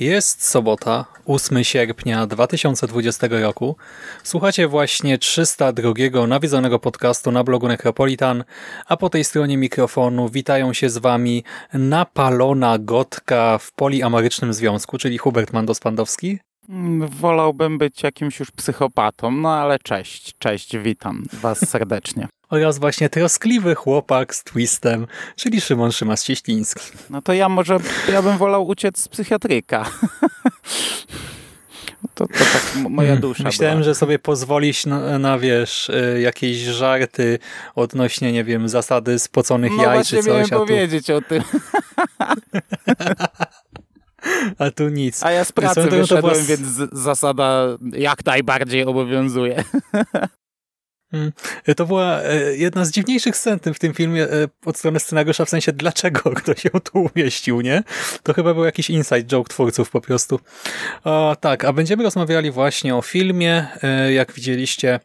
Jest sobota, 8 sierpnia 2020 roku. Słuchacie właśnie 302 nawiedzonego podcastu na blogu Necropolitan, a po tej stronie mikrofonu witają się z wami napalona gotka w poliamarycznym związku, czyli Hubert Mandos-Pandowski. Mm, wolałbym być jakimś już psychopatą, no ale cześć, cześć, witam was serdecznie. Oraz właśnie troskliwy chłopak z twistem, czyli Szymon Szymas-Cieśliński. No to ja może, ja bym wolał uciec z psychiatryka. To, to tak moja Hmm, dusza Myślałem, była. że sobie pozwolić na, na wiesz, y, jakieś żarty odnośnie, nie wiem, zasady spoconych No jaj czy coś, miałem tu, powiedzieć o tym. a tu nic. A ja z pracy wyszedłem, była więc zasada jak najbardziej obowiązuje. To była e, jedna z dziwniejszych scen w tym filmie e, od strony scenariusza, w sensie dlaczego ktoś ją tu umieścił, nie? To chyba był jakiś inside joke twórców po prostu. O, tak, a będziemy rozmawiali właśnie o filmie. E, Jak widzieliście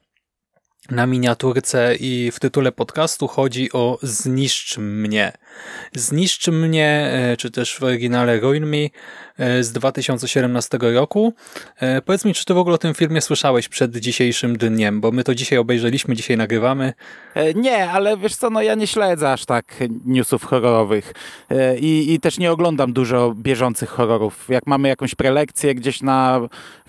na miniaturce i w tytule podcastu chodzi o Zniszcz mnie. Zniszcz mnie, e, czy też w oryginale Ruin Me e, z 2017 roku. E, Powiedz mi, czy ty w ogóle o tym filmie słyszałeś przed dzisiejszym dniem, bo my to dzisiaj obejrzeliśmy, dzisiaj nagrywamy. E, Nie, ale wiesz co, no ja nie śledzę aż tak newsów horrorowych E, i, i też nie oglądam dużo bieżących horrorów. Jak mamy jakąś prelekcję gdzieś na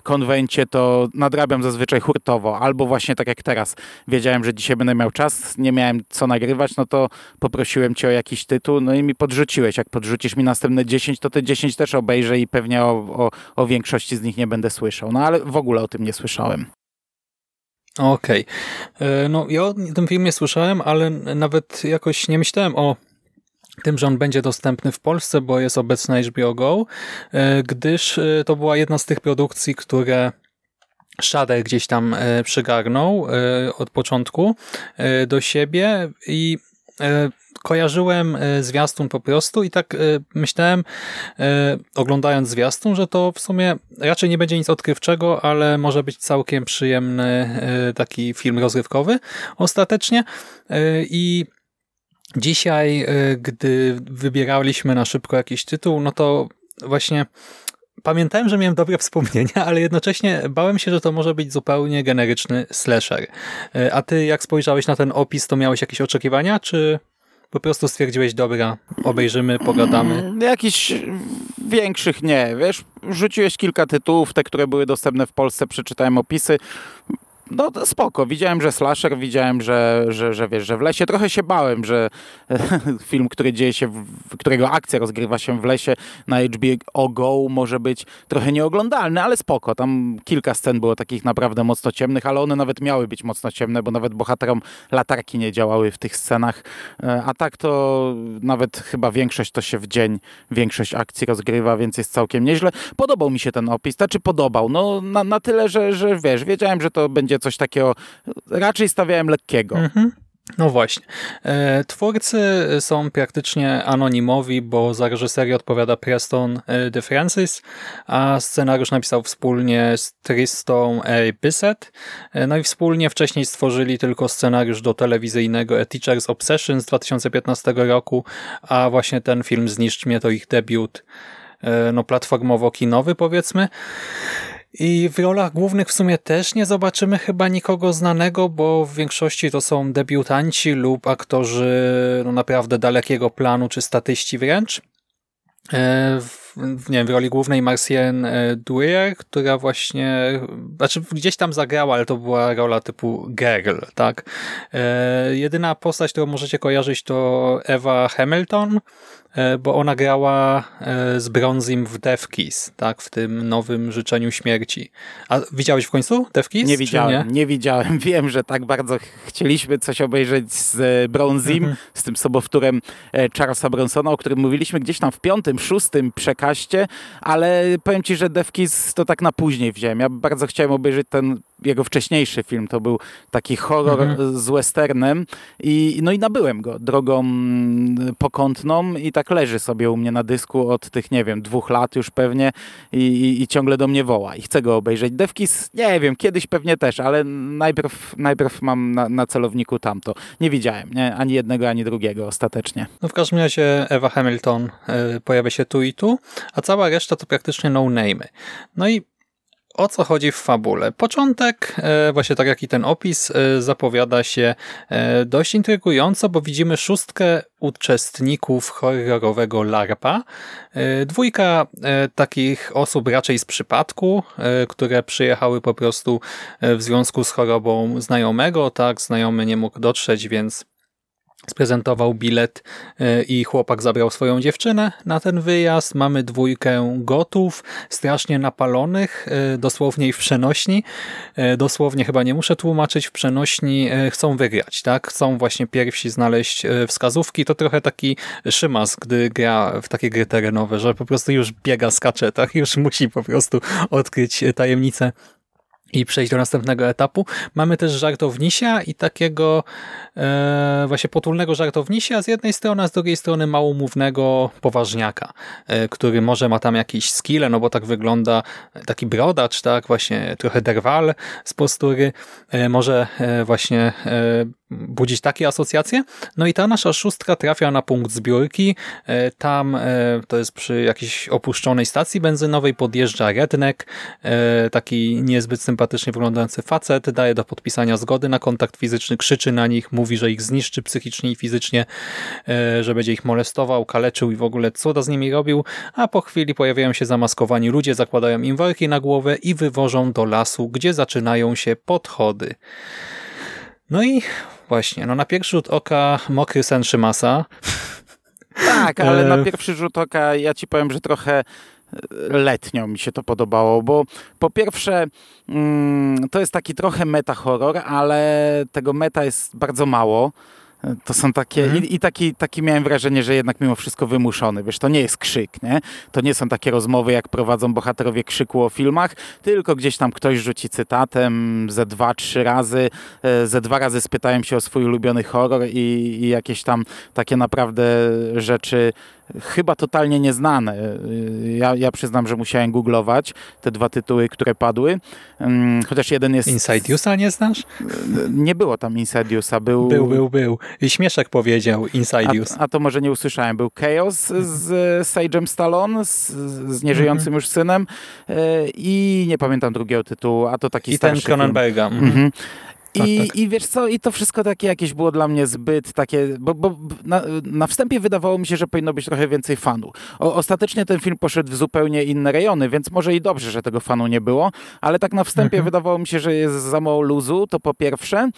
konwencie, to nadrabiam zazwyczaj hurtowo, albo właśnie tak jak teraz. Wiedziałem, że dzisiaj będę miał czas, nie miałem co nagrywać, no to poprosiłem cię o jakiś tytuł, no i mi podrzuciłeś. Jak podrzucisz mi następne 10, to te 10 też obejrzę i pewnie o, o, o większości z nich nie będę słyszał. No ale w ogóle o tym nie słyszałem. Okej. E, No ja o tym filmie słyszałem, ale nawet jakoś nie myślałem o tym, że on będzie dostępny w Polsce, bo jest obecny HBO Go, e, gdyż e, to była jedna z tych produkcji, które Shudder gdzieś tam przygarnął od początku do siebie i kojarzyłem e, zwiastun po prostu i tak e, myślałem, e, oglądając zwiastun, że to w sumie raczej nie będzie nic odkrywczego, ale może być całkiem przyjemny taki film rozrywkowy ostatecznie i dzisiaj, gdy wybieraliśmy na szybko jakiś tytuł, no to właśnie pamiętałem, że miałem dobre wspomnienia, ale jednocześnie bałem się, że to może być zupełnie generyczny slasher. A ty jak spojrzałeś na ten opis, to miałeś jakieś oczekiwania, czy po prostu stwierdziłeś, dobra, obejrzymy, pogadamy? Mm, Jakichś większych nie, wiesz, rzuciłeś kilka tytułów, te, które były dostępne w Polsce, przeczytałem opisy. No spoko, widziałem, że slasher, widziałem, że, że, że wiesz, że w lesie. Trochę się bałem, że film, który dzieje się, w, którego akcja rozgrywa się w lesie na HBO Go może być trochę nieoglądalny, ale spoko. Tam kilka scen było takich naprawdę mocno ciemnych, ale one nawet miały być mocno ciemne, bo nawet bohaterom latarki nie działały w tych scenach. E, A tak to nawet chyba większość to się w dzień, większość akcji rozgrywa, więc jest całkiem nieźle. Podobał mi się ten opis, znaczy podobał, no na, na tyle, że, że wiesz, wiedziałem, że to będzie coś takiego, raczej stawiałem lekkiego. Mhm. No właśnie. E, Twórcy są praktycznie anonimowi, bo za reżyserię odpowiada Preston e, DeFrancis, a scenariusz napisał wspólnie z Tristą A. Bissett. E, No i wspólnie wcześniej stworzyli tylko scenariusz do telewizyjnego A Teacher's Obsession z 2015 roku, a właśnie ten film Zniszcz mnie to ich debiut no platformowo-kinowy powiedzmy. I w rolach głównych w sumie też nie zobaczymy chyba nikogo znanego, bo w większości to są debiutanci lub aktorzy no naprawdę dalekiego planu, czy statyści wręcz. E, w, nie wiem, w roli głównej Marcienne Dwyer, która właśnie, znaczy gdzieś tam zagrała, ale to była rola typu girl, tak? E, jedyna postać, którą możecie kojarzyć to Eva Hamilton, E, bo ona grała e, z Bronzym w Death Kiss, tak, w tym nowym Życzeniu Śmierci. A widziałeś w końcu Death Kiss? Nie widziałem, nie? nie? widziałem. Wiem, że tak bardzo chcieliśmy coś obejrzeć z e, Bronzym, mhm. z tym sobowtórem Charlesa Bronsona, o którym mówiliśmy gdzieś tam w piątym, szóstym przekaście, ale powiem ci, że Death Kiss to tak na później wziąłem. Ja bardzo chciałem obejrzeć ten jego wcześniejszy film, to był taki horror mhm. z westernem i no i nabyłem go drogą mm, pokątną i tak leży sobie u mnie na dysku od tych, nie wiem, dwóch lat już pewnie i, i, i ciągle do mnie woła i chcę go obejrzeć. Devkis, nie wiem, kiedyś pewnie też, ale najpierw, najpierw mam na, na celowniku tamto. Nie widziałem, nie? ani jednego, ani drugiego ostatecznie. No w każdym razie Ewa Hamilton y, pojawia się tu i tu, a cała reszta to praktycznie no-name'y. No i o co chodzi w fabule? Początek, e, właśnie tak jak i ten opis, e, zapowiada się e, dość intrygująco, bo widzimy szóstkę uczestników horrorowego LARPa. Dwójka takich osób raczej z przypadku, które przyjechały po prostu w związku z chorobą znajomego, tak, znajomy nie mógł dotrzeć, więc sprezentował bilet e, i chłopak zabrał swoją dziewczynę na ten wyjazd. Mamy dwójkę gotów, strasznie napalonych, e, dosłownie i w przenośni. E, dosłownie chyba nie muszę tłumaczyć, w przenośni chcą wygrać, tak? Chcą właśnie pierwsi znaleźć wskazówki. To trochę taki szymas, gdy gra w takie gry terenowe, że po prostu już biega, skacze, tak? Już musi po prostu odkryć tajemnicę i przejść do następnego etapu. Mamy też żartownisia i takiego e, właśnie potulnego żartownisia z jednej strony, a z drugiej strony małomównego poważniaka, e, który może ma tam jakieś skille, no bo tak wygląda taki brodacz, tak, właśnie trochę derwal z postury, e, może e, właśnie e, budzić takie asocjacje. No i ta nasza szóstka trafia na punkt zbiórki. E, tam to jest przy jakiejś opuszczonej stacji benzynowej, podjeżdża redneck, taki niezbyt sympatycznie wyglądający facet, daje do podpisania zgody na kontakt fizyczny, krzyczy na nich, mówi, że ich zniszczy psychicznie i fizycznie, że będzie ich molestował, kaleczył i w ogóle cuda z nimi robił, a po chwili pojawiają się zamaskowani ludzie, zakładają im worki na głowę i wywożą do lasu, gdzie zaczynają się podchody. No i Właśnie, no na pierwszy rzut oka mokry sen Szymasa. Tak, ale na e, pierwszy rzut oka ja ci powiem, że trochę letnio mi się to podobało, bo po pierwsze mm, to jest taki trochę meta horror, ale tego meta jest bardzo mało. To są takie, mhm. i, i, taki, taki miałem wrażenie, że jednak mimo wszystko wymuszony. Wiesz, to nie jest krzyk, nie? To nie są takie rozmowy, jak prowadzą bohaterowie krzyku o filmach, tylko gdzieś tam ktoś rzuci cytatem ze dwa, trzy razy, e, ze dwa razy spytałem się o swój ulubiony horror i, i jakieś tam takie naprawdę rzeczy chyba totalnie nieznane. Ja, ja przyznam, że musiałem googlować te dwa tytuły, które padły. Mm, chociaż jeden jest... Inside nie znasz? Nie było tam Inside Był... Był, był, był. I Śmieszek powiedział Inside A, a, to może nie usłyszałem. Był Chaos z Sage'em Stallone, z, z nieżyjącym mm -hmm. już synem e, i nie pamiętam drugiego tytułu, a to taki I ten Cronenberga. Mm -hmm. Tak, I, tak. I wiesz co, i to wszystko takie jakieś było dla mnie zbyt takie, bo, bo na, na, wstępie wydawało mi się, że powinno być trochę więcej fanu. O, ostatecznie ten film poszedł w zupełnie inne rejony, więc może i dobrze, że tego fanu nie było, ale tak na wstępie mhm. wydawało mi się, że jest za mało luzu, to po pierwsze,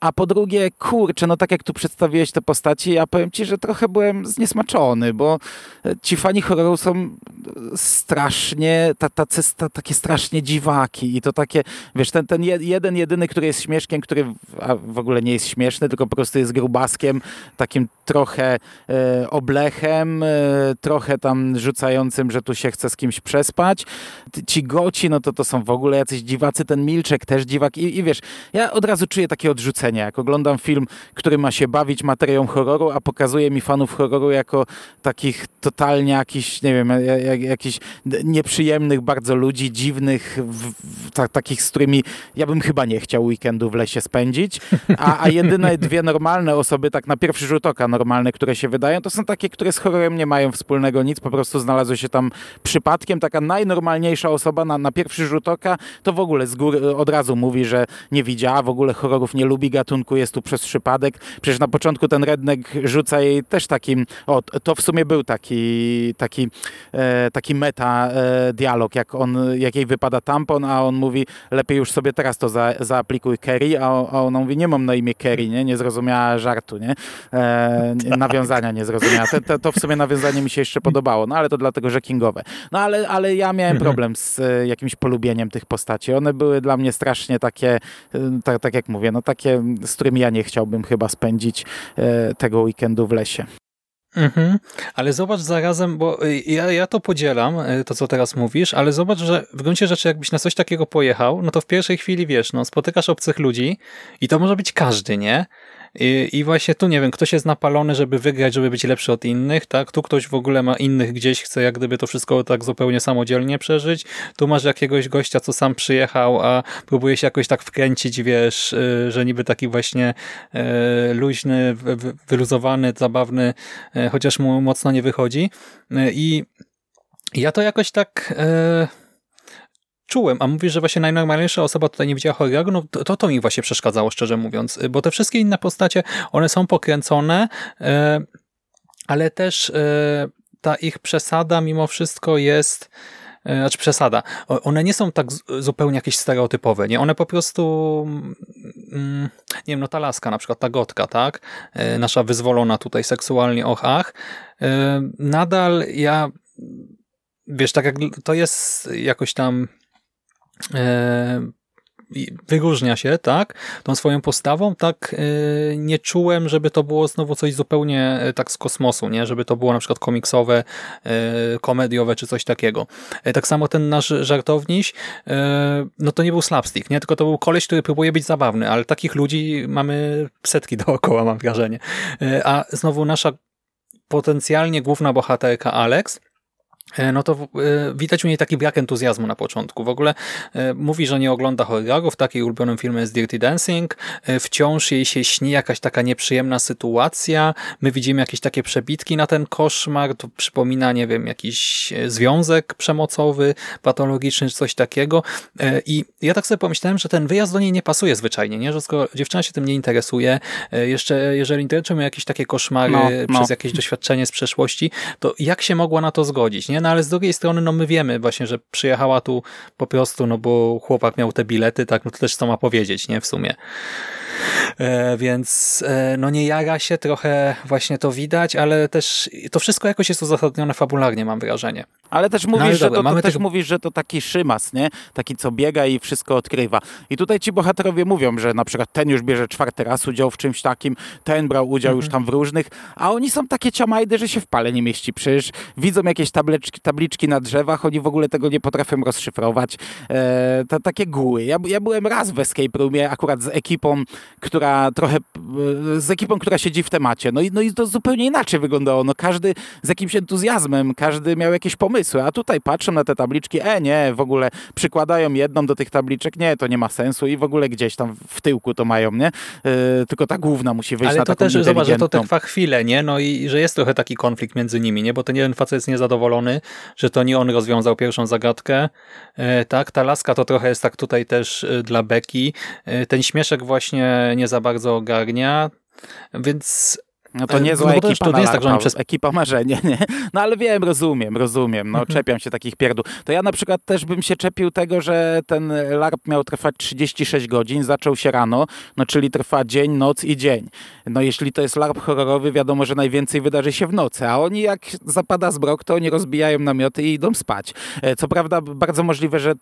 a po drugie, kurczę, no tak jak tu przedstawiłeś te postaci, ja powiem ci, że trochę byłem zniesmaczony, bo e, ci fani horroru są strasznie, tacy, takie strasznie dziwaki i to takie, wiesz, ten, ten jeden, jedyny, który jest śmieszkiem, który w ogóle nie jest śmieszny, tylko po prostu jest grubaskiem, takim trochę e, oblechem, e, trochę tam rzucającym, że tu się chce z kimś przespać. Ci goci, no to to są w ogóle jacyś dziwacy, ten Milczek też dziwak i, i wiesz, ja od razu czuję takie odrzucenie jak oglądam film, który ma się bawić materią horroru, a pokazuje mi fanów horroru jako takich totalnie jakichś, nie wiem, jak, jakichś nieprzyjemnych bardzo ludzi, dziwnych, w, w, ta, takich, z którymi ja bym chyba nie chciał weekendu w lesie spędzić, a, a jedyne dwie normalne osoby, tak na pierwszy rzut oka normalne, które się wydają, to są takie, które z horrorem nie mają wspólnego nic, po prostu znalazły się tam przypadkiem. Taka najnormalniejsza osoba na, na pierwszy rzut oka to w ogóle z góry od razu mówi, że nie widziała, w ogóle horrorów nie lubi gatunku jest tu przez przypadek. Przecież na początku ten redneck rzuca jej też takim, o, to w sumie był taki, taki, e, taki meta e, dialog, jak, on, jak jej wypada tampon, a on mówi, lepiej już sobie teraz to za, zaaplikuj Kerry, a, a ona mówi, nie mam na imię Kerry, nie, nie zrozumiała żartu, nie, e, nawiązania nie zrozumiała. To w sumie nawiązanie mi się jeszcze podobało, no ale to dlatego, że kingowe. No ale, ale ja miałem Mhm. problem z e, jakimś polubieniem tych postaci. One były dla mnie strasznie takie, e, tak, tak jak mówię, no takie, z którymi ja nie chciałbym chyba spędzić e, tego weekendu w lesie. Mhm. Ale zobacz zarazem, bo y, ja, ja to podzielam, y, to co teraz mówisz, ale zobacz, że w gruncie rzeczy jakbyś na coś takiego pojechał, no to w pierwszej chwili wiesz, no spotykasz obcych ludzi i to może być każdy, nie? I, I właśnie tu, nie wiem, ktoś jest napalony, żeby wygrać, żeby być lepszy od innych, tak? Tu ktoś w ogóle ma innych gdzieś, chce jak gdyby to wszystko tak zupełnie samodzielnie przeżyć. Tu masz jakiegoś gościa, co sam przyjechał, a próbuje się jakoś tak wkręcić, wiesz, y, że niby taki właśnie y, luźny, wy- wy- wyluzowany, zabawny, y, chociaż mu mocno nie wychodzi. I ja to jakoś tak... Czułem, a mówisz, że właśnie najnormalniejsza osoba tutaj nie widziała horroru, no to, to mi właśnie przeszkadzało, szczerze mówiąc, bo te wszystkie inne postacie, one są pokręcone, e, ale też e, ta ich przesada mimo wszystko jest, znaczy przesada, one nie są tak zupełnie jakieś stereotypowe, nie? One po prostu, mm, nie wiem, no ta laska na przykład, ta gotka, tak? Nasza wyzwolona tutaj seksualnie, och, ach. Nadal ja, wiesz, tak jak to jest jakoś tam wyróżnia się, tak, tą swoją postawą, tak e, nie czułem, żeby to było znowu coś zupełnie e, tak z kosmosu, nie, żeby to było na przykład komiksowe, e, komediowe czy coś takiego. E, Tak samo ten nasz żartowniś, e, no to nie był slapstick, nie, tylko to był koleś, który próbuje być zabawny, ale takich ludzi mamy setki dookoła, mam wrażenie. E, A znowu nasza potencjalnie główna bohaterka Alex, E, no to e, widać u niej taki brak entuzjazmu na początku. W ogóle e, mówi, że nie ogląda horrorów, taki ulubionym filmem jest Dirty Dancing, E, wciąż jej się śni jakaś taka nieprzyjemna sytuacja, my widzimy jakieś takie przebitki na ten koszmar, to przypomina, nie wiem, jakiś e, związek przemocowy, patologiczny czy coś takiego E, i ja tak sobie pomyślałem, że ten wyjazd do niej nie pasuje zwyczajnie, nie? że skoro dziewczyna się tym nie interesuje, e, jeszcze jeżeli dręczą ją jakieś takie koszmary No, no. przez jakieś doświadczenie z przeszłości, to jak się mogła na to zgodzić, nie? No ale z drugiej strony, no my wiemy właśnie, że przyjechała tu po prostu, no bo chłopak miał te bilety, tak, no to też co ma powiedzieć, nie? W sumie. E, więc e, no nie jara się, trochę właśnie to widać, ale też to wszystko jakoś jest uzasadnione fabularnie, mam wrażenie. Ale też No ale mówisz, że dobra, to, to też tego- mówisz, że to taki szymas, nie? Taki, co biega i wszystko odkrywa. I tutaj ci bohaterowie mówią, że na przykład ten już bierze czwarty raz udział w czymś takim, ten brał udział już Mhm. tam w różnych, a oni są takie ciamajdy, że się w pale nie mieści. Przecież widzą jakieś tabliczki, tabliczki na drzewach, oni w ogóle tego nie potrafią rozszyfrować. E, to takie guły. Ja, ja byłem raz w Escape Roomie, akurat z ekipą, która trochę, e, z ekipą, która siedzi w temacie. No i, no i to zupełnie inaczej wyglądało. No każdy z jakimś entuzjazmem, każdy miał jakieś pomysły, a tutaj patrzą na te tabliczki, e nie, w ogóle przykładają jedną do tych tabliczek, nie, to nie ma sensu i w ogóle gdzieś tam w tyłku to mają, nie? E, tylko ta główna musi wyjść Ale na to taką też, zobacz, że to trwa chwilę, nie? No i że jest trochę taki konflikt między nimi, nie? Bo ten jeden facet jest niezadowolony, że to nie on rozwiązał pierwszą zagadkę. E, tak, ta laska to trochę jest tak tutaj też dla Beki. E, ten śmieszek właśnie nie za bardzo ogarnia, więc No to E, niezła no ekipa to nie jest tak, że oni przez- ekipa marzenie, nie? No ale wiem, rozumiem, rozumiem, Mhm. no czepiam się takich pierdół. To ja na przykład też bym się czepił tego, że ten LARP miał trwać 36 godzin, zaczął się rano, no czyli trwa dzień, noc i dzień. No jeśli to jest LARP horrorowy, wiadomo, że najwięcej wydarzy się w nocy, a oni jak zapada zmrok, to oni rozbijają namioty i idą spać. E, Co prawda bardzo możliwe, że e,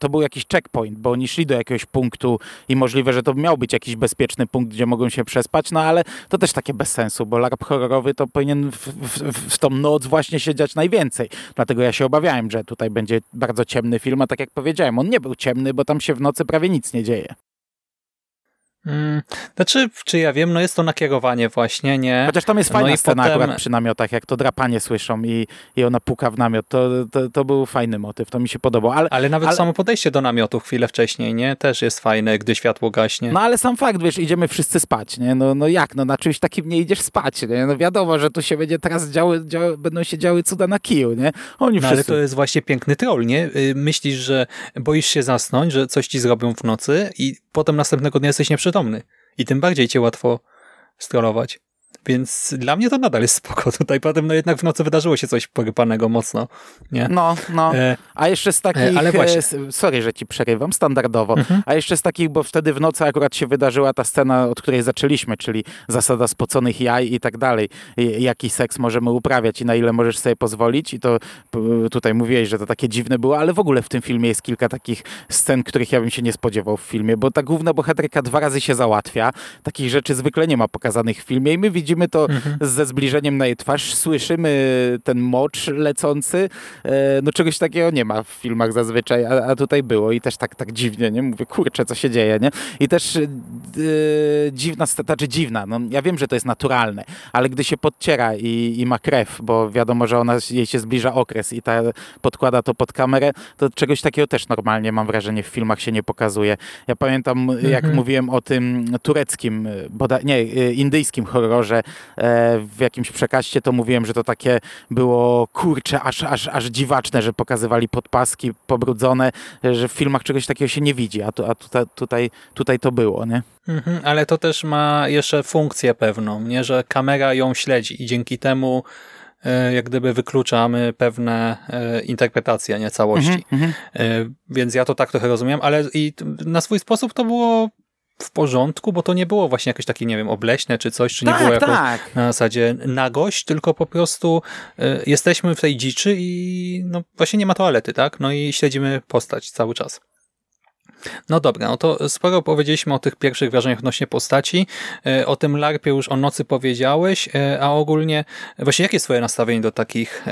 to był jakiś checkpoint, bo oni szli do jakiegoś punktu i możliwe, że to miał być jakiś bezpieczny punkt, gdzie mogą się przespać, no ale to też takie bez sensu, bo LARP horrorowy to powinien w, w, w tą noc właśnie się dziać najwięcej. Dlatego ja się obawiałem, że tutaj będzie bardzo ciemny film, a tak jak powiedziałem, on nie był ciemny, bo tam się w nocy prawie nic nie dzieje. Mm, znaczy, czy ja wiem, no jest to nakierowanie właśnie, nie? Chociaż tam jest No fajna i scena potem- akurat przy namiotach, jak to drapanie słyszą i, i ona puka w namiot. To, to, to był fajny motyw, to mi się podobał. Ale, Ale nawet ale- samo podejście do namiotu chwilę wcześniej, nie? Też jest fajne, gdy światło gaśnie. No ale sam fakt, wiesz, idziemy wszyscy spać, nie? No, no jak, no na czymś takim nie idziesz spać, nie? No wiadomo, że tu się będzie teraz działy, działy będą się działy cuda na kiju, nie? Oni No, ale wszyscy... to jest właśnie piękny troll, nie? Y, Myślisz, że boisz się zasnąć, że coś ci zrobią w nocy i potem następnego dnia jesteś nieprzytomny. I tym bardziej cię łatwo strollować. Więc dla mnie to nadal jest spoko. Tutaj potem no jednak w nocy wydarzyło się coś porypanego mocno. Nie? No, no. E, A jeszcze z takich, E, ale właśnie. e, s- sorry, że ci przerywam, standardowo, Mhm. a jeszcze z takich, bo wtedy w nocy akurat się wydarzyła ta scena, od której zaczęliśmy, czyli zasada spoconych jaj i tak dalej. Jaki seks możemy uprawiać i na ile możesz sobie pozwolić i to tutaj mówiłeś, że to takie dziwne było, ale w ogóle w tym filmie jest kilka takich scen, których ja bym się nie spodziewał w filmie, bo ta główna bohaterka dwa razy się załatwia, takich rzeczy zwykle nie ma pokazanych w filmie i my widzimy to Mhm. ze zbliżeniem na jej twarz, słyszymy ten mocz lecący, e, no czegoś takiego nie ma w filmach zazwyczaj, a, a tutaj było i też tak, tak dziwnie, nie? Mówię, kurczę, co się dzieje, nie? I też e, dziwna, znaczy dziwna, no ja wiem, że to jest naturalne, ale gdy się podciera i, i ma krew, bo wiadomo, że ona, jej się zbliża okres i ta podkłada to pod kamerę, to czegoś takiego też normalnie, mam wrażenie, w filmach się nie pokazuje. Ja pamiętam, jak Mhm. mówiłem o tym tureckim, boda, nie, e, indyjskim horrorze, e, w jakimś przekaście, to mówiłem, że to takie było kurcze, aż, aż, aż dziwaczne, że pokazywali podpaski pobrudzone, że w filmach czegoś takiego się nie widzi, a, tu, a tutaj, tutaj, tutaj to było, nie? Mhm, ale to też ma jeszcze funkcję pewną, nie? że kamera ją śledzi i dzięki temu e, jak gdyby wykluczamy pewne e, interpretacje, nie całości. Mhm, E, Więc ja to tak trochę rozumiem, ale i na swój sposób to było w porządku, bo to nie było właśnie jakieś takie, nie wiem, obleśne czy coś, czy nie było tak, jako tak. na zasadzie nagość, tylko po prostu e, jesteśmy w tej dziczy i no właśnie nie ma toalety, tak? No i śledzimy postać cały czas. No dobra, no to sporo powiedzieliśmy o tych pierwszych wrażeniach odnośnie postaci, e, o tym larpie już o nocy powiedziałeś, e, a ogólnie właśnie jakie jest twoje nastawienie do takich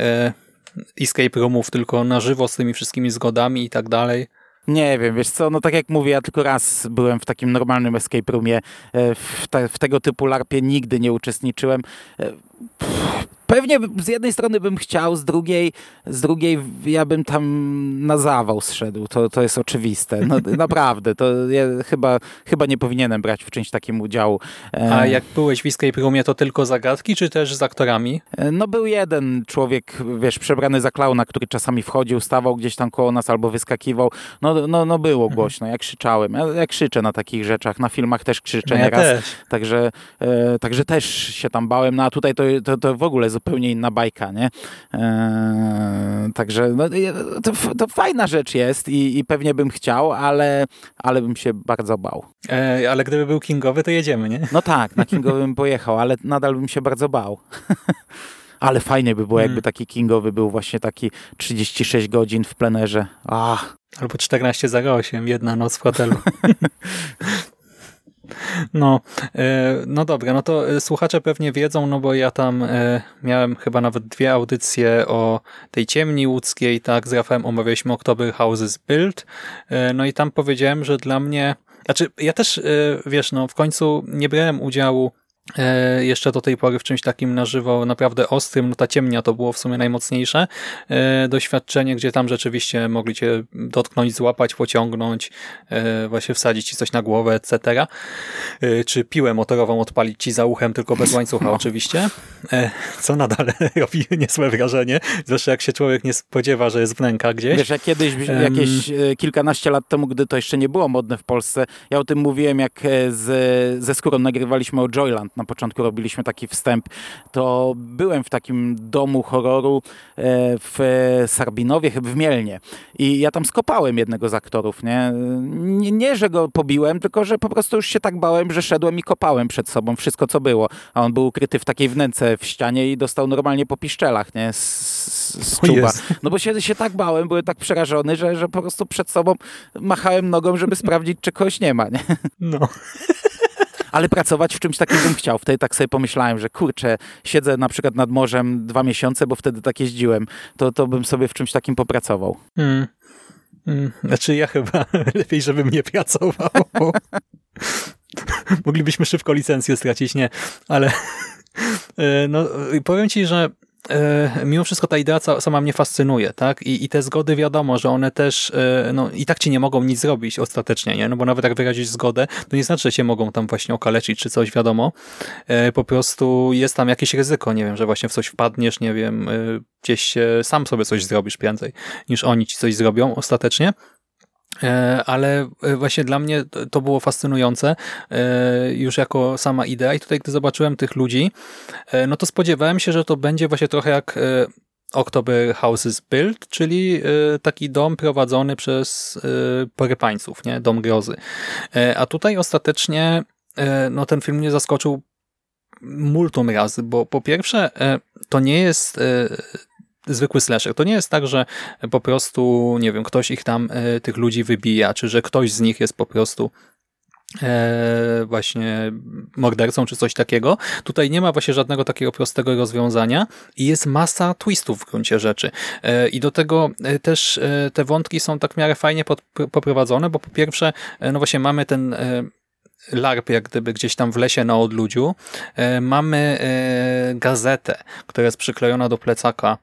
escape roomów tylko na żywo z tymi wszystkimi zgodami i tak dalej? Nie wiem, wiesz co, no tak jak mówię, ja tylko raz byłem w takim normalnym escape roomie, e, w, te, w tego typu larpie nigdy nie uczestniczyłem. E, Pewnie z jednej strony bym chciał, z drugiej, z drugiej ja bym tam na zawał zszedł, to, to jest oczywiste. No, naprawdę, to ja chyba, chyba nie powinienem brać w czymś takim udziału. E, A jak byłeś w escape roomie, to tylko zagadki, czy też z aktorami? No był jeden człowiek, wiesz, przebrany za klauna, który czasami wchodził, stawał gdzieś tam koło nas albo wyskakiwał. No, no, no było głośno, ja krzyczałem. Ja, ja krzyczę na takich rzeczach, na filmach też krzyczę No ja nieraz. też. Także, e, także też się tam bałem, no a tutaj to, to, to w ogóle zupełnie inna bajka, nie? E, także no, to, to fajna rzecz jest i, i pewnie bym chciał, ale, ale bym się bardzo bał. E, ale gdyby był kingowy, to jedziemy, nie? No tak, na Kingowy bym pojechał, ale nadal bym się bardzo bał. Ale fajnie by było, jakby Mm. taki Kingowy był właśnie taki 36 godzin w plenerze. Ach, Albo 14.08, jedna noc w hotelu. No, e, no dobra, no to e, słuchacze pewnie wiedzą, no bo ja tam e, miałem chyba nawet dwie audycje o tej ciemni łódzkiej, tak, z Rafałem omawialiśmy October Houses Build, no i tam powiedziałem, że dla mnie, znaczy ja też, wiesz, no w końcu nie brałem udziału jeszcze do tej pory w czymś takim na żywo naprawdę ostrym, no ta ciemnia to było w sumie najmocniejsze e, doświadczenie, gdzie tam rzeczywiście mogli cię dotknąć, złapać, pociągnąć, e, właśnie wsadzić ci coś na głowę, etc. E, Czy piłę motorową odpalić ci za uchem, tylko bez łańcucha oczywiście, e, co nadal robi niezłe wrażenie, zresztą jak się człowiek nie spodziewa, że jest wnęka gdzieś. wiesz, jak kiedyś, jakieś e, kilkanaście lat temu, gdy to jeszcze nie było modne w Polsce, ja o tym mówiłem, jak e, z, ze skórą nagrywaliśmy o Joyland, na początku robiliśmy taki wstęp, to byłem w takim domu horroru e, w Sarbinowie, chyba w Mielnie i ja tam skopałem jednego z aktorów, nie? nie? Nie, że go pobiłem, tylko że po prostu już się tak bałem, że szedłem i kopałem przed sobą wszystko, co było, a on był ukryty w takiej wnęce w ścianie i dostał normalnie po piszczelach, nie? Z, z, z czuba. No bo się, się tak bałem, byłem tak przerażony, że, że po prostu przed sobą machałem nogą, żeby sprawdzić, czy kogoś nie ma, nie? No. Ale pracować w czymś takim bym chciał. Wtedy tak sobie pomyślałem, że kurczę, siedzę na przykład nad morzem dwa miesiące, bo wtedy tak jeździłem, to, to bym sobie w czymś takim popracował. Hmm. Hmm. Znaczy ja chyba lepiej, żebym nie pracował. Moglibyśmy szybko licencję stracić, nie, ale e, no, powiem ci, że mimo wszystko ta idea sama mnie fascynuje, tak? I, I te zgody wiadomo, że one też e, no, i tak ci nie mogą nic zrobić ostatecznie, nie? No bo nawet jak wyrazić zgodę, to nie znaczy, że cię mogą tam właśnie okaleczyć czy coś, wiadomo. E, po prostu jest tam jakieś ryzyko, nie wiem, że właśnie w coś wpadniesz, nie wiem, e, gdzieś sam sobie coś zrobisz prędzej, niż oni ci coś zrobią ostatecznie. E, ale e, właśnie dla mnie to było fascynujące e, już jako sama idea i tutaj gdy zobaczyłem tych ludzi, no to spodziewałem się, że to będzie właśnie trochę jak October Houses Build, czyli taki dom prowadzony przez porypańców, nie? Dom grozy. A tutaj ostatecznie no ten film mnie zaskoczył multum razy, bo po pierwsze to nie jest zwykły slasher. To nie jest tak, że po prostu, nie wiem, ktoś ich tam, e, tych ludzi wybija, czy że ktoś z nich jest po prostu e, właśnie mordercą, czy coś takiego. Tutaj nie ma właśnie żadnego takiego prostego rozwiązania i jest masa twistów w gruncie rzeczy. E, I do tego też te wątki są tak w miarę fajnie poprowadzone, bo po pierwsze, no właśnie mamy ten LARP, jak gdyby gdzieś tam w lesie na odludziu. Mamy gazetę, która jest przyklejona do plecaka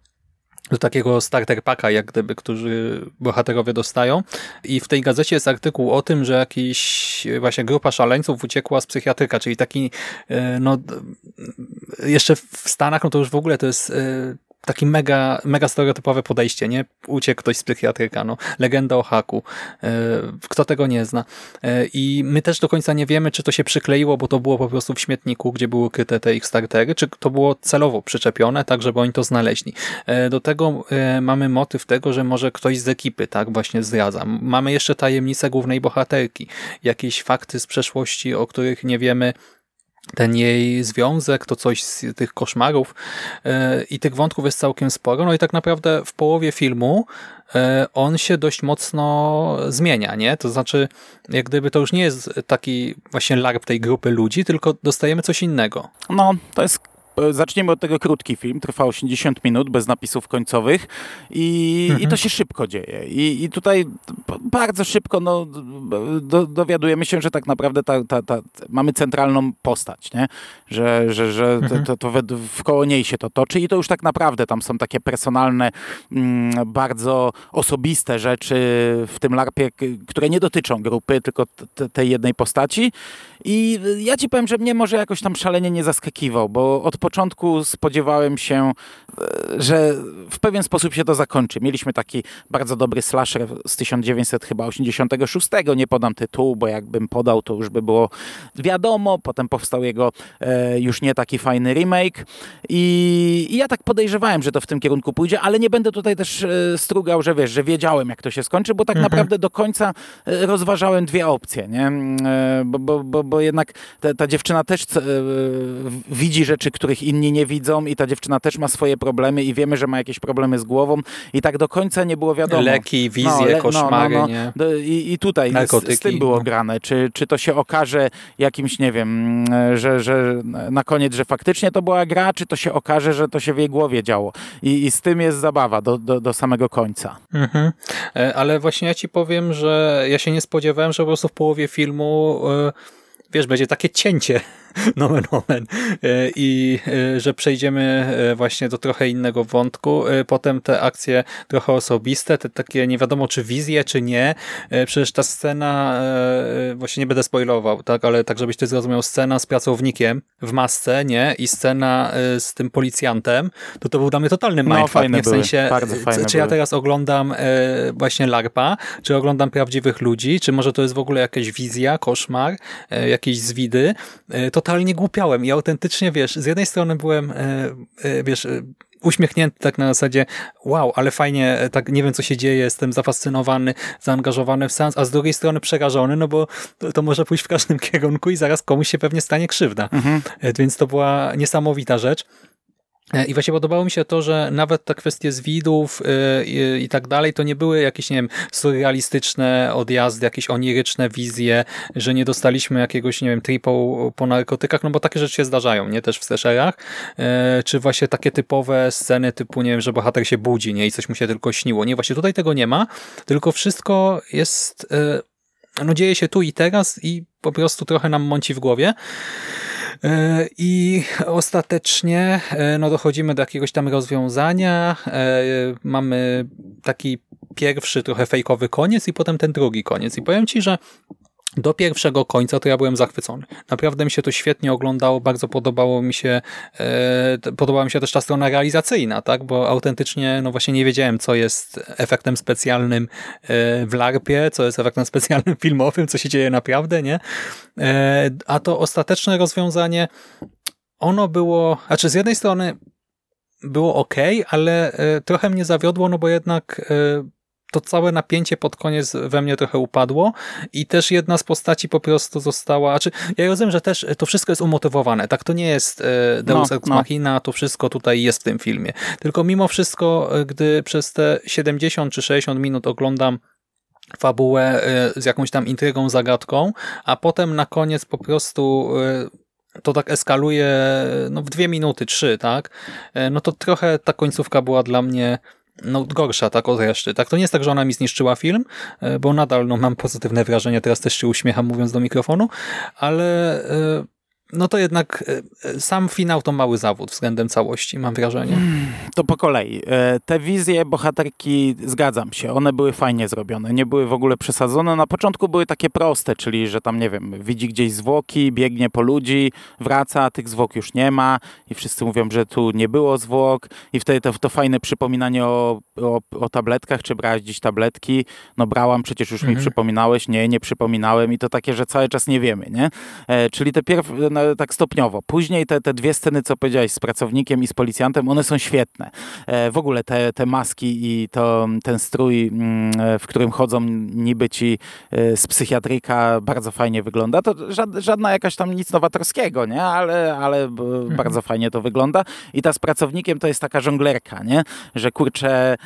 do takiego starter packa, jak gdyby, którzy bohaterowie dostają. I w tej gazecie jest artykuł o tym, że jakiś właśnie grupa szaleńców uciekła z psychiatryka, czyli taki, e, no, jeszcze w Stanach, no to już w ogóle to jest e, taki mega, mega stereotypowe podejście, nie? Uciekł ktoś z psychiatryka, no. Legenda o haku. E, kto tego nie zna? E, I my też do końca nie wiemy, czy to się przykleiło, bo to było po prostu w śmietniku, gdzie były ukryte te ich startery, czy to było celowo przyczepione, tak, żeby oni to znaleźli. E, do tego mamy motyw tego, że może ktoś z ekipy, tak, właśnie zdradza. Mamy jeszcze tajemnicę głównej bohaterki. Jakieś fakty z przeszłości, o których nie wiemy, ten jej związek, to coś z tych koszmarów e, i tych wątków jest całkiem sporo. No i tak naprawdę w połowie filmu e, on się dość mocno zmienia, nie? To znaczy, jak gdyby to już nie jest taki właśnie larp tej grupy ludzi, tylko dostajemy coś innego. No, to jest zaczniemy od tego krótki film, trwa 80 minut, bez napisów końcowych i, mhm. i to się szybko dzieje. I, i tutaj bardzo szybko no, do, dowiadujemy się, że tak naprawdę ta, ta, ta, mamy centralną postać, nie? że, że, że mhm. to, to, to wkoło niej się to toczy i to już tak naprawdę tam są takie personalne, mm, bardzo osobiste rzeczy w tym larpie, które nie dotyczą grupy, tylko tej jednej postaci. I ja ci powiem, że mnie może jakoś tam szalenie nie zaskakiwał, bo od początku spodziewałem się, e, że w pewien sposób się to zakończy. Mieliśmy taki bardzo dobry slasher z 1986, nie podam tytułu, bo jakbym podał, to już by było wiadomo. Potem powstał jego e, już nie taki fajny remake I, ja tak podejrzewałem, że to w tym kierunku pójdzie, ale nie będę tutaj też e, strugał, że wiesz, że wiedziałem jak to się skończy, bo tak mhm. naprawdę do końca rozważałem dwie opcje, nie? Bo, bo, bo, bo jednak ta, ta dziewczyna też widzi rzeczy, których których inni nie widzą i ta dziewczyna też ma swoje problemy i wiemy, że ma jakieś problemy z głową i tak do końca nie było wiadomo. Leki, wizje, no, le, koszmary, no, no, no. I, I tutaj z, z, tym było no. grane. Czy, czy to się okaże jakimś, nie wiem, że, że na koniec, że faktycznie to była gra, czy to się okaże, że to się w jej głowie działo. I, i z tym jest zabawa do, do, do samego końca. Mhm. E, ale właśnie ja ci powiem, że ja się nie spodziewałem, że po prostu w połowie filmu e, wiesz, będzie takie cięcie nomen omen e, i e, że przejdziemy e, właśnie do trochę innego wątku. Potem te akcje trochę osobiste, te takie nie wiadomo czy wizje, czy nie. Przecież ta scena, właśnie nie będę spoilował, tak, ale tak żebyś ty zrozumiał, scena z pracownikiem w masce, nie? I scena z tym policjantem, to to był dla mnie totalny no, mindfuck, no, nie? W sensie, czy, czy ja teraz oglądam właśnie LARPa, czy oglądam prawdziwych ludzi, czy może to jest w ogóle jakaś wizja, koszmar, jakieś zwidy, to totalnie głupiałem i autentycznie, wiesz, z jednej strony byłem, e, e, wiesz, e, uśmiechnięty tak na zasadzie wow, ale fajnie, tak nie wiem co się dzieje, jestem zafascynowany, zaangażowany w sens, a z drugiej strony przerażony, no bo to, to może pójść w każdym kierunku i zaraz komuś się pewnie stanie krzywda. Mhm. Więc to była niesamowita rzecz. E, I właśnie podobało mi się to, że nawet te kwestie zwidów e, i, i, tak dalej, to nie były jakieś, nie wiem, surrealistyczne odjazdy, jakieś oniryczne wizje, że nie dostaliśmy jakiegoś, nie wiem, tripu po narkotykach, no bo takie rzeczy się zdarzają, nie, też w slasherach, e, czy właśnie takie typowe sceny typu, nie wiem, że bohater się budzi, nie, i coś mu się tylko śniło. Nie, właśnie tutaj tego nie ma, tylko wszystko jest, no dzieje się tu i teraz i po prostu trochę nam mąci w głowie. E, I ostatecznie e, no, dochodzimy do jakiegoś tam rozwiązania. E, mamy taki pierwszy trochę fejkowy koniec i potem ten drugi koniec. I powiem Ci, że do pierwszego końca to ja byłem zachwycony. Naprawdę mi się to świetnie oglądało, bardzo podobało mi się, e, podobała mi się też ta strona realizacyjna, tak, bo autentycznie, no właśnie nie wiedziałem, co jest efektem specjalnym e, w larpie, co jest efektem specjalnym filmowym, co się dzieje naprawdę, nie? E, a to ostateczne rozwiązanie, ono było, znaczy z jednej strony było ok, ale e, trochę mnie zawiodło, no bo jednak e, to całe napięcie pod koniec we mnie trochę upadło i też jedna z postaci po prostu została, znaczy ja rozumiem, że też to wszystko jest umotywowane, tak to nie jest e, Deus no, Ex no. Machina, to wszystko tutaj jest w tym filmie, tylko mimo wszystko, e, gdy przez te 70 czy 60 minut oglądam fabułę e, z jakąś tam intrygą, zagadką, a potem na koniec po prostu to tak eskaluje no, w dwie minuty, trzy, tak? No to trochę ta końcówka była dla mnie no, gorsza tak od reszty. Tak, to nie jest tak, że ona mi zniszczyła film, e, bo nadal no, mam pozytywne wrażenie, teraz też się uśmiecham mówiąc do mikrofonu, ale e, no to jednak e, sam finał to mały zawód względem całości, mam wrażenie. To po kolei. E, te wizje bohaterki, zgadzam się, one były fajnie zrobione, nie były w ogóle przesadzone. Na początku były takie proste, czyli że tam, nie wiem, widzi gdzieś zwłoki, biegnie po ludzi, wraca, a tych zwłok już nie ma i wszyscy mówią, że tu nie było zwłok i wtedy to, to fajne przypominanie o, o, o tabletkach, czy brałeś dziś tabletki? No brałam, przecież już mhm. mi przypominałeś. Nie, nie przypominałem i to takie, że cały czas nie wiemy, nie? E, czyli te pierwsze no, tak stopniowo. Później te, te dwie sceny, co powiedziałeś, z pracownikiem i z policjantem, one są świetne. E, w ogóle te, te maski i to, ten strój, mm, w którym chodzą niby ci e, z psychiatryka, bardzo fajnie wygląda. To żadna jakaś tam nic nowatorskiego, nie? Ale, ale mhm. bardzo fajnie to wygląda. I ta z pracownikiem to jest taka żonglerka, nie? Że kurczę, e,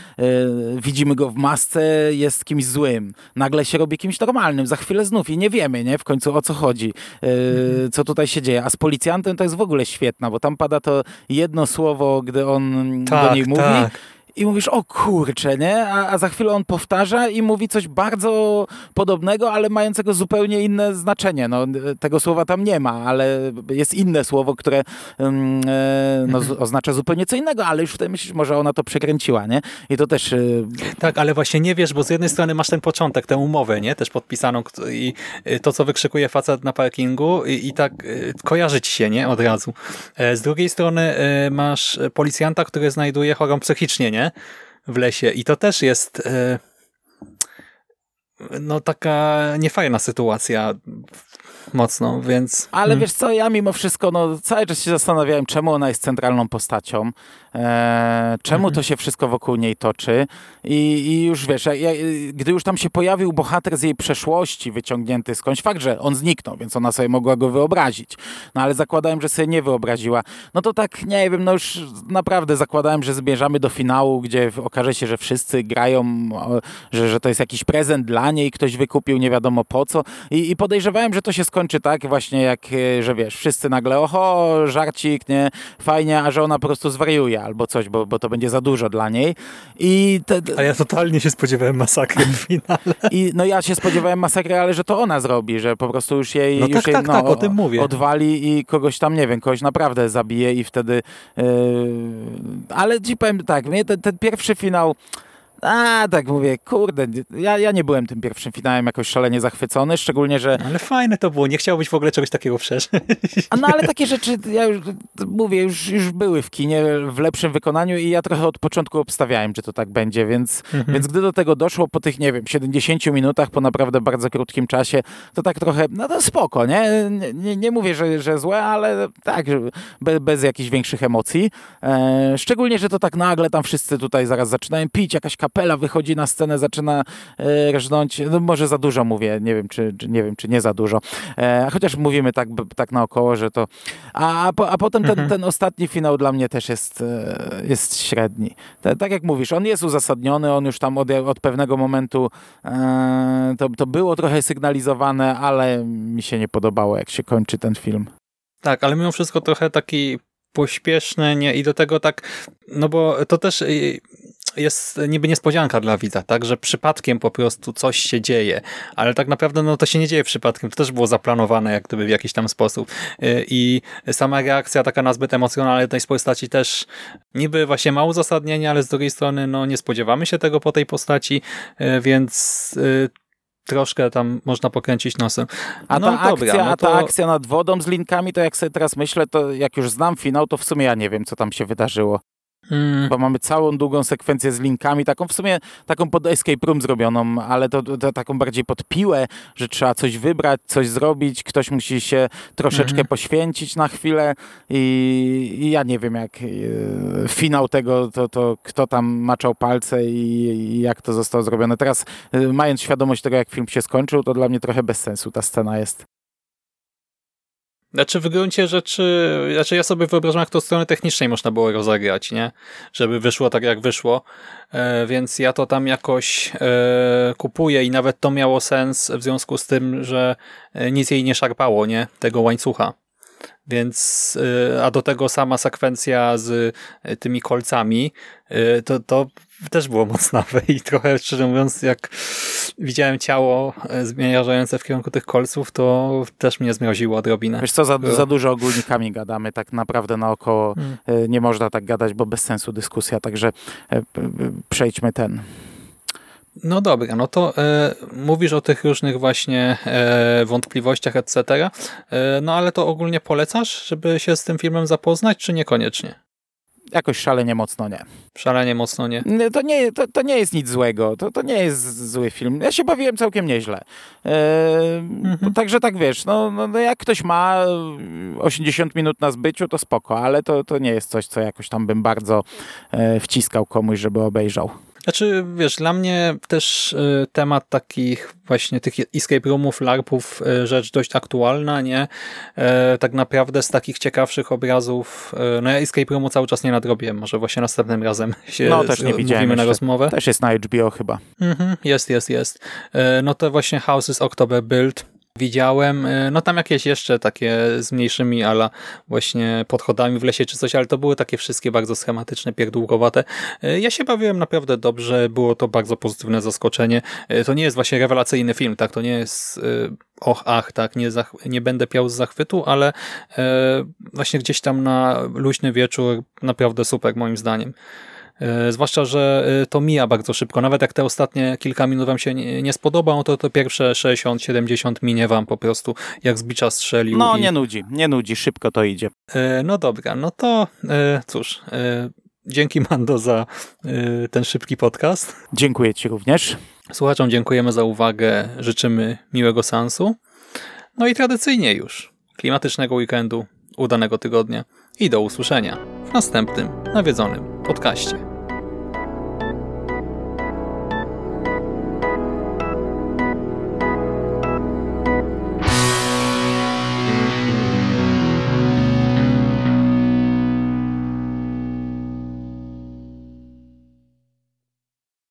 widzimy go w masce, jest kimś złym. Nagle się robi kimś normalnym. Za chwilę znów i nie wiemy, nie? W końcu o co chodzi. Mhm. Co tutaj się dzieje. A z policjantem to jest w ogóle świetna, bo tam pada to jedno słowo, gdy on tak, do niej mówi. Tak i mówisz, o kurczę, nie? A, a, za chwilę on powtarza i mówi coś bardzo podobnego, ale mającego zupełnie inne znaczenie. No, tego słowa tam nie ma, ale jest inne słowo, które um, no, mhm. oznacza zupełnie co innego, ale już wtedy myślisz, może ona to przekręciła, nie? I to też... Y, tak, ale właśnie nie wiesz, bo z jednej strony masz ten początek, tę umowę, nie? Też podpisaną i y, to, co wykrzykuje facet na parkingu i, i tak y, kojarzy ci się, nie? Od razu. E, z drugiej strony masz policjanta, który znajduje chorą psychicznie, nie? W lesie. I to też jest e, no taka niefajna sytuacja mocno, więc... Ale hmm. wiesz co, ja mimo wszystko no, cały czas się zastanawiałem, czemu ona jest centralną postacią, e, czemu mhm. to się wszystko wokół niej toczy i, i już wiesz, ja, gdy już tam się pojawił bohater z jej przeszłości wyciągnięty skądś, fakt, że on zniknął, więc ona sobie mogła go wyobrazić, no ale zakładałem, że sobie nie wyobraziła, no to tak, nie wiem, no już naprawdę zakładałem, że zmierzamy do finału, gdzie okaże się, że wszyscy grają, że, że to jest jakiś prezent dla niej, ktoś wykupił nie wiadomo po co i, i podejrzewałem, że to się skończy tak właśnie jak, e, że wiesz, wszyscy nagle oho, żarcik, nie, fajnie, a że ona po prostu zwariuje albo coś, bo, bo to będzie za dużo dla niej. I te... A ja totalnie się spodziewałem masakry w finale. I no ja się spodziewałem masakry, ale że to ona zrobi, że po prostu już jej, no już tak, jej tak, no, tak, o tym mówię. odwali i kogoś tam, nie wiem, kogoś naprawdę zabije i wtedy... Yy... Ale ci powiem tak, mnie ten, ten pierwszy finał a, tak mówię, kurde, ja, ja nie byłem tym pierwszym finałem jakoś szalenie zachwycony, szczególnie, że... Ale fajne to było, nie chciałbyś w ogóle czegoś takiego przeżyć. No ale takie rzeczy, ja już mówię, już, już były w kinie w lepszym wykonaniu i ja trochę od początku obstawiałem, że to tak będzie, więc, mhm. więc gdy do tego doszło po tych, nie wiem, 70 minutach, po naprawdę bardzo krótkim czasie, to tak trochę, no to spoko, nie? Nie, nie mówię, że, że złe, ale tak, bez, bez jakichś większych emocji. E, szczególnie, że to tak nagle tam wszyscy tutaj zaraz zaczynają pić, jakaś kapela wychodzi na scenę, zaczyna e, rżnąć, no może za dużo mówię, nie wiem czy, czy nie wiem, czy nie za dużo, e, chociaż mówimy tak, tak naokoło, że to... A, a, a potem ten, mhm. ten ostatni finał dla mnie też jest, e, jest średni. tak jak mówisz, on jest uzasadniony, on już tam od, od pewnego momentu e, to, to było trochę sygnalizowane, ale mi się nie podobało, jak się kończy ten film. Tak, ale mimo wszystko trochę taki pośpieszny nie? i do tego tak, no bo to też jest niby niespodzianka dla widza, tak, że przypadkiem po prostu coś się dzieje, ale tak naprawdę no to się nie dzieje przypadkiem, to też było zaplanowane jak gdyby w jakiś tam sposób y, i sama reakcja taka nazbyt emocjonalna tej postaci też niby właśnie ma uzasadnienie, ale z drugiej strony no nie spodziewamy się tego po tej postaci, y, więc y, troszkę tam można pokręcić nosem. A, no, ta, akcja, dobra, no a ta to... akcja nad wodą z linkami, to jak sobie teraz myślę, to jak już znam finał, to w sumie ja nie wiem, co tam się wydarzyło. Mm, Bo mamy całą długą sekwencję z linkami, taką w sumie taką pod escape room zrobioną, ale to, to taką bardziej pod piłę, że trzeba coś wybrać, coś zrobić, ktoś musi się troszeczkę Mhm. poświęcić na chwilę i, i ja nie wiem jak e, finał tego, to, to kto tam maczał palce i, i jak to zostało zrobione. Teraz e, mając świadomość tego, jak film się skończył, to dla mnie trochę bez sensu ta scena jest. Znaczy w gruncie rzeczy, znaczy ja sobie wyobrażam, jak to strony technicznej można było rozegrać, nie? Żeby wyszło tak, jak wyszło, e, więc ja to tam jakoś e, kupuję i nawet to miało sens w związku z tym, że e, nic jej nie szarpało, nie? Tego łańcucha. Więc, e, a do tego sama sekwencja z e, tymi kolcami, e, to, to też było mocnawe i trochę, szczerze mówiąc, jak widziałem ciało zmierzające w kierunku tych kolców, to też mnie zmioziło odrobinę. Wiesz co, za, za dużo ogólnikami gadamy, tak naprawdę naokoło Hmm. nie można tak gadać, bo bez sensu dyskusja, także przejdźmy ten. No dobra, no to e, mówisz o tych różnych właśnie e, wątpliwościach, etc. E, no ale to ogólnie polecasz, żeby się z tym filmem zapoznać, czy niekoniecznie? Jakoś szalenie mocno nie. Szalenie mocno nie. To nie, to, to nie jest nic złego, to, to nie jest zły film. Ja się bawiłem całkiem nieźle. E, Mhm. Także tak wiesz, no, no, no jak ktoś ma 80 minut na zbyciu, to spoko, ale to, to nie jest coś, co jakoś tam bym bardzo e, wciskał komuś, żeby obejrzał. Znaczy, wiesz, dla mnie też e, temat takich właśnie tych escape roomów, larpów, e, rzecz dość aktualna, nie? E, tak naprawdę z takich ciekawszych obrazów, e, no ja escape roomu cały czas nie nadrobiłem, może właśnie następnym razem się No, też nie widziałem na rozmowę. Też jest na HBO chyba. Mhm, jest, jest, jest. E, No to właśnie Houses October Build widziałem. E, No tam jakieś jeszcze takie z mniejszymi, ale właśnie podchodami w lesie czy coś, ale to były takie wszystkie bardzo schematyczne, pierdółkowate. E, Ja się bawiłem naprawdę dobrze, było to bardzo pozytywne zaskoczenie. E, To nie jest właśnie rewelacyjny film, tak? To nie jest och, ach, tak? Nie, nie będę piał z zachwytu, ale właśnie gdzieś tam na luźny wieczór naprawdę super moim zdaniem. E, Zwłaszcza, że e, to mija bardzo szybko. Nawet jak te ostatnie kilka minut wam się nie, nie spodoba, to te pierwsze 60-70 minie wam po prostu jak z bicza strzelił. No i, nie nudzi, nie nudzi, szybko to idzie. E, No dobra, no to cóż, dzięki Mando za ten szybki podcast. Dziękuję Ci również. Słuchaczom dziękujemy za uwagę, życzymy miłego seansu. No i tradycyjnie już klimatycznego weekendu, udanego tygodnia i do usłyszenia w następnym nawiedzonym podcaście.